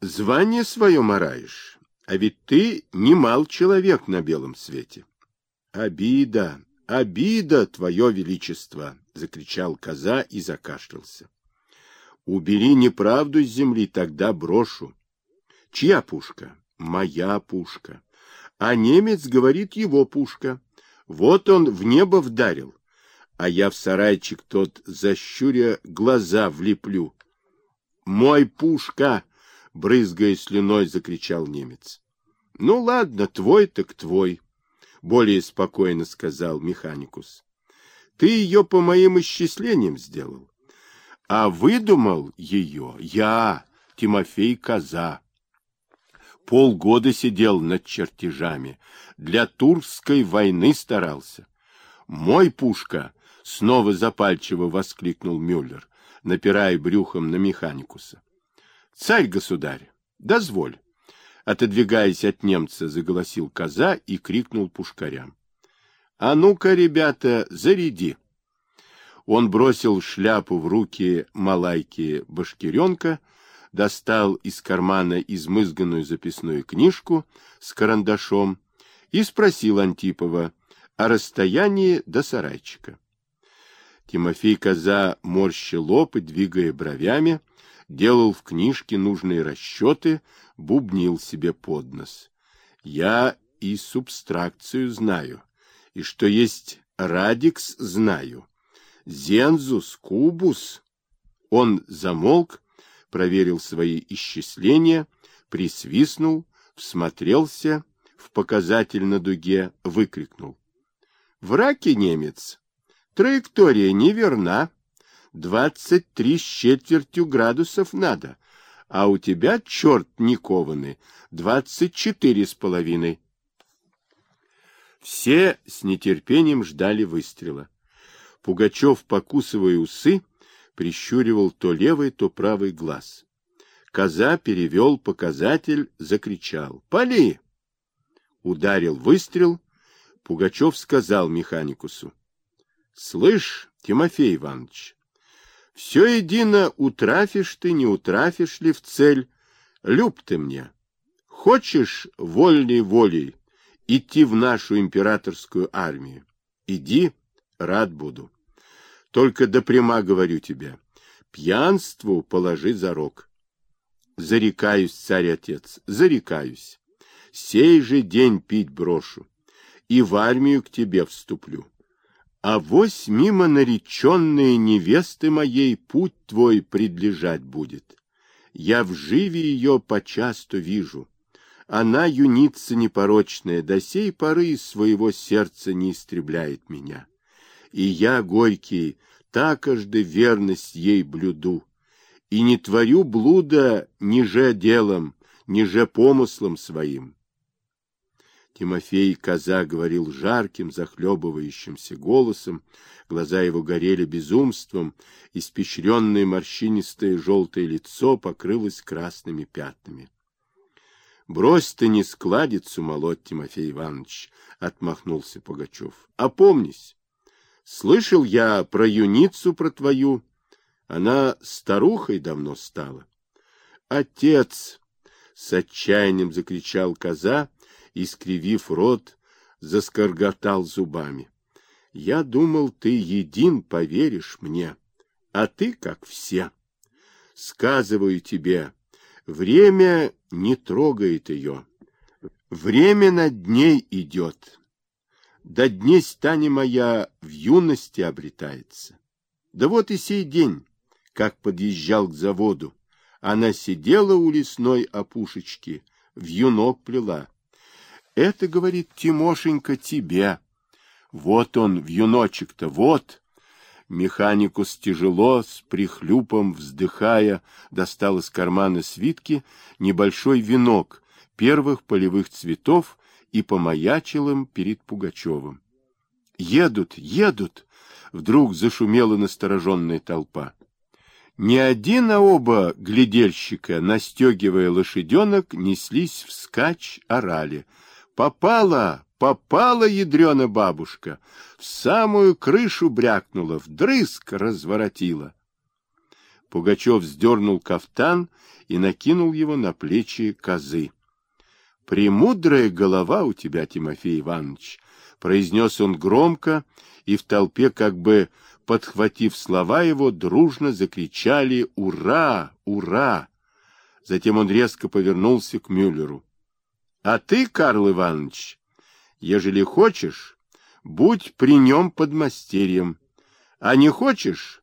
Звание свое мараешь, а ведь ты немал человек на белом свете. Обида, обида, твое величество, закричал коза и закашлялся. Убери неправду с земли, тогда брошу. Чья пушка? Моя пушка. А немец говорит его пушка. Вот он в небо вдарил, а я в сарайчик тот, защуря, глаза влеплю. «Мой пушка!» — брызгая слюной, закричал немец. «Ну ладно, твой так твой», — более спокойно сказал механикус. «Ты ее по моим исчислениям сделал, а выдумал ее я, Тимофей Коза. Полгода сидел над чертежами, для Турской войны старался. Мой пушка!» — снова запальчиво воскликнул Мюллер напирая брюхом на механикуса. — Царь-государь, дозволь! Отодвигаясь от немца, заголосил коза и крикнул пушкарям. — А ну-ка, ребята, заряди! Он бросил шляпу в руки малайки башкиренка, достал из кармана измызганную записную книжку с карандашом и спросил Антипова о расстоянии до сарайчика. Тимофей Коза морщил лоб и, двигая бровями, делал в книжке нужные расчеты, бубнил себе под нос. Я и субстракцию знаю, и что есть радикс знаю, зензус, кубус. Он замолк, проверил свои исчисления, присвистнул, всмотрелся в показатель на дуге, выкрикнул. — В раке немец! Траектория неверна. Двадцать три с четвертью градусов надо, а у тебя, черт не кованый, двадцать четыре с половиной. Все с нетерпением ждали выстрела. Пугачев, покусывая усы, прищуривал то левый, то правый глаз. Коза перевел показатель, закричал «Пали!». Ударил выстрел. Пугачев сказал механикусу Слышь, Тимофей Иванович, все едино, утрафишь ты, не утрафишь ли в цель, люб ты мне. Хочешь вольной волей идти в нашу императорскую армию? Иди, рад буду. Только да прямо говорю тебе, пьянству положи зарок. Зарекаюсь, царь-отец, зарекаюсь. Сей же день пить брошу, и в армию к тебе вступлю. А вось мимо нареченные невесты моей путь твой предлежать будет. Я в живе ее почасту вижу. Она юница непорочная, до сей поры из своего сердца не истребляет меня. И я, горький, такожды верность ей блюду, и не творю блуда ни же делом, ни же помыслом своим. Тимофей Коза говорил жарким, захлебывающимся голосом, глаза его горели безумством, испещренное морщинистое желтое лицо покрылось красными пятнами. — Брось ты не складицу молоть, Тимофей Иванович, — отмахнулся Пугачев. — Опомнись. Слышал я про юницу, про твою. Она старухой давно стала. — Отец! — с отчаянием закричал Коза, искривив рот, заскорготал зубами. Я думал, ты един поверишь мне, а ты как все. Сказываю тебе, время не трогает ее. Время над ней идет. До дней стани моя в юности обретается. Да вот и сей день, как подъезжал к заводу, она сидела у лесной опушечки, в юнок плела. Это, говорит Тимошенька, тебе. Вот он, в юночек-то, вот. Механикус тяжело, с прихлюпом, вздыхая, достал из кармана свитки небольшой венок первых полевых цветов и помаячил им перед Пугачевым. «Едут, едут!» — вдруг зашумела настороженная толпа. Не один, а оба глядельщика, настегивая лошаденок, неслись вскачь, орали — Попала, попала ядрена бабушка, в самую крышу брякнула, вдрызг разворотила. Пугачев сдернул кафтан и накинул его на плечи козы. — Премудрая голова у тебя, Тимофей Иванович! — произнес он громко, и в толпе, как бы подхватив слова его, дружно закричали «Ура! Ура!». Затем он резко повернулся к Мюллеру. — А ты, Карл Иванович, ежели хочешь, будь при нем подмастерьем, а не хочешь,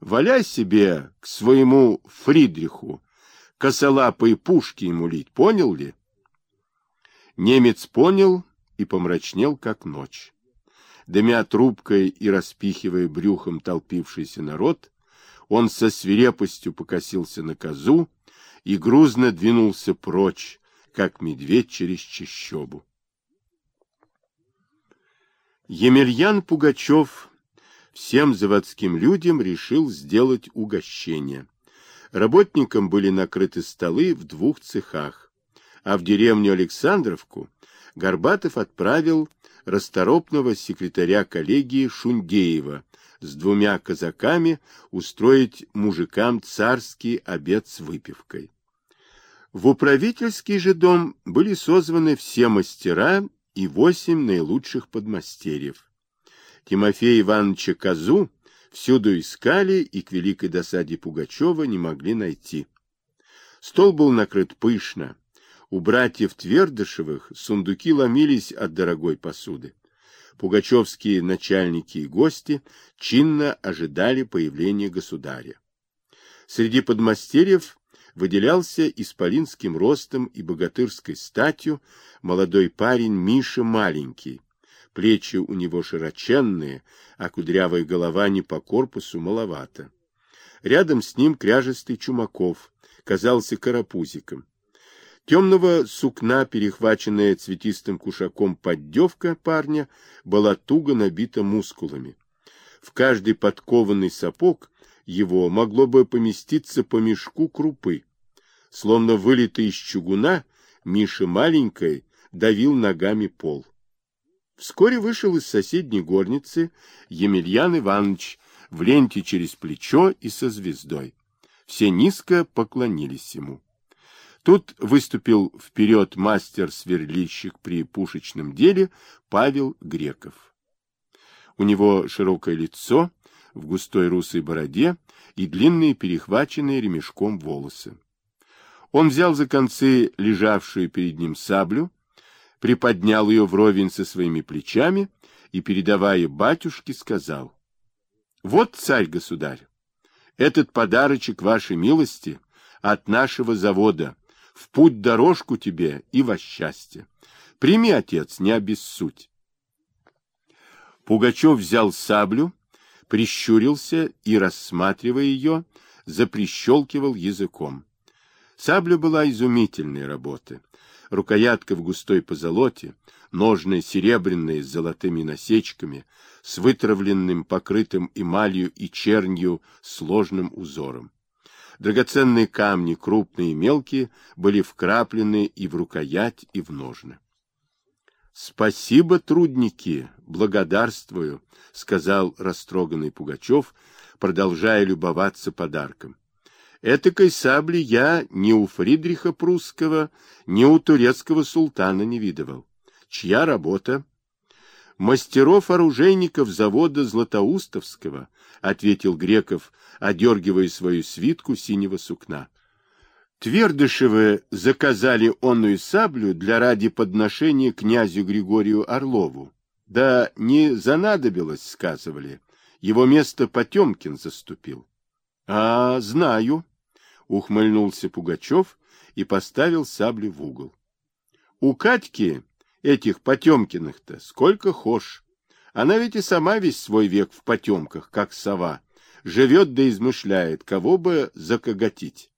валяй себе к своему Фридриху, косолапые пушки ему лить, понял ли? Немец понял и помрачнел, как ночь. Дымя трубкой и распихивая брюхом толпившийся народ, он со свирепостью покосился на козу и грузно двинулся прочь, как медведь через чащобу. Емельян Пугачев всем заводским людям решил сделать угощение. Работникам были накрыты столы в двух цехах, а в деревню Александровку Горбатов отправил расторопного секретаря коллегии Шундеева с двумя казаками устроить мужикам царский обед с выпивкой. В управительский же дом были созваны все мастера и восемь наилучших подмастерьев. Тимофея Ивановича Козу всюду искали и к великой досаде Пугачева не могли найти. Стол был накрыт пышно. У братьев Твердышевых сундуки ломились от дорогой посуды. Пугачевские начальники и гости чинно ожидали появления государя. Среди подмастерьев выделялся исполинским ростом и богатырской статью молодой парень Миша Маленький. Плечи у него широченные, а кудрявая голова не по корпусу маловато. Рядом с ним кряжестый Чумаков, казался карапузиком. Темного сукна, перехваченная цветистым кушаком поддевка парня, была туго набита мускулами. В каждый подкованный сапог его могло бы поместиться по мешку крупы. Словно вылитый из чугуна, Миша маленькой давил ногами пол. Вскоре вышел из соседней горницы Емельян Иванович в ленте через плечо и со звездой. Все низко поклонились ему. Тут выступил вперед мастер-сверлильщик при пушечном деле Павел Греков. У него широкое лицо, в густой русой бороде и длинные перехваченные ремешком волосы. Он взял за концы лежавшую перед ним саблю, приподнял ее вровень со своими плечами и, передавая батюшке, сказал, «Вот, царь-государь, этот подарочек вашей милости от нашего завода, в путь дорожку тебе и во счастье. Прими, отец, не обессудь». Пугачев взял саблю, прищурился и, рассматривая ее, заприщелкивал языком. Сабля была изумительной работы. Рукоятка в густой позолоте, ножны серебряные с золотыми насечками, с вытравленным, покрытым эмалью и чернью сложным узором. Драгоценные камни, крупные и мелкие, были вкраплены и в рукоять, и в ножны. Спасибо, трудники, благодарствую, сказал растроганный Пугачев, продолжая любоваться подарком. Этакой сабли я ни у Фридриха Прусского, ни у турецкого султана не видывал. Чья работа? Мастеров-оружейников завода Златоустовского, ответил Греков, одергивая свою свитку синего сукна. Твердышевы заказали онную саблю для ради подношения князю Григорию Орлову. Да не занадобилось, сказывали. Его место Потемкин заступил. — А, знаю, — ухмыльнулся Пугачев и поставил саблю в угол. — У Катьки, этих Потемкиных-то, сколько хошь. Она ведь и сама весь свой век в потемках, как сова, живет да измышляет, кого бы закоготить.